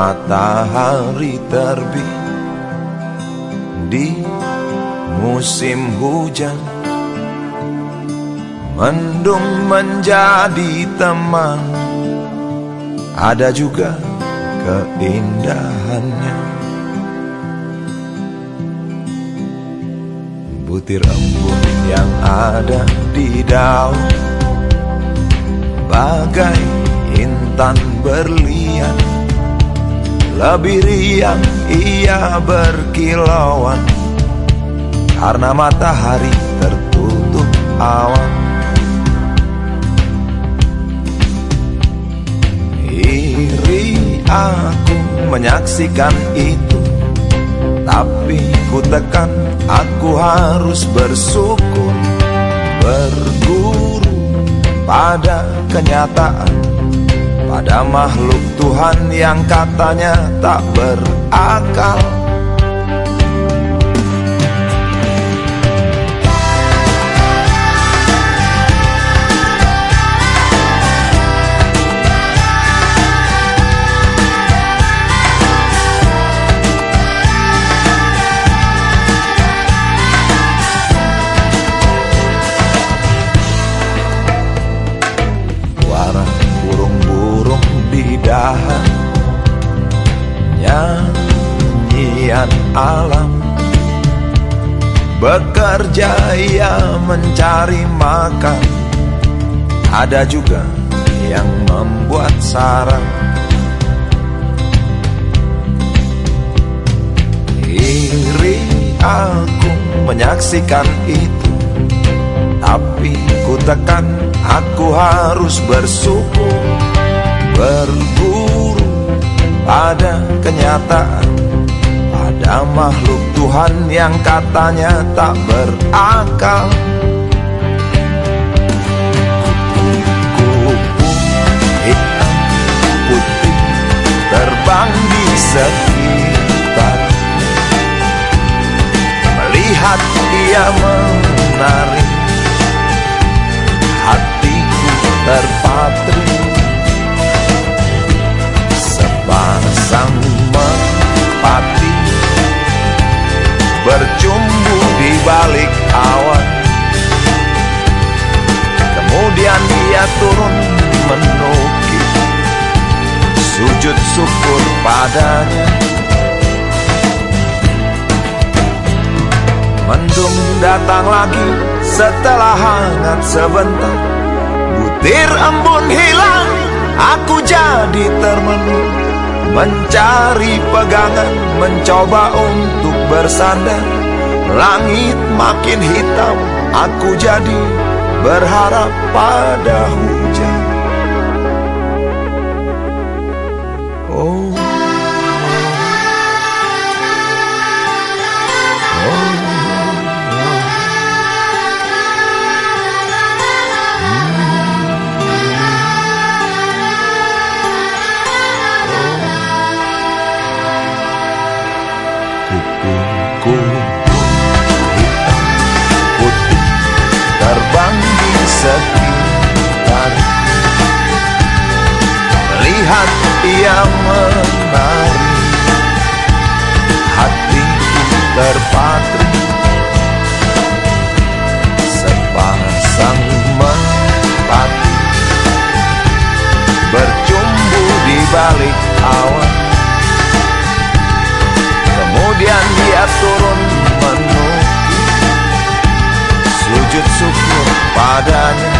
matahari terbit di musim hujan. Mendung menjadi teman. Ada juga keindahannya. Butir embun yang ada di daun. Bagai intan berlian Lebih riang ia berkilauan. Karena matahari tertutup awan. Iri aku menyaksikan itu. Tapi ku tekan aku harus bersyukur. Berguru pada kenyataan Pada makhluk Tuhan yang katanya tak berakal di dahan Nyanyian alam. Bekerja ia mencari makan. Ada juga yang membuat sarang. Iri aku menyaksikan itu. Tapi ku tekan aku harus bersyukur Berguru pada kenyataan. Pada makhluk Tuhan yang katanya tak berakal. Kupu hitam putih terbang di sekitar. Melihat dia menari. Hatiku terpatri balik awan Kemudian dia turun menukik Sujud syukur padanya. Mendung datang lagi setelah hangat sebentar. Butir embun hilang, aku jadi termenung. Mencari pegangan, mencoba untuk bersandar Langit makin hitam, aku jadi berharap pada hujan sekitar Melihat ia menari Hatiku terpatri Sepasang merpati. Bercumbu di balik awan. Kemudian dia turun keadaan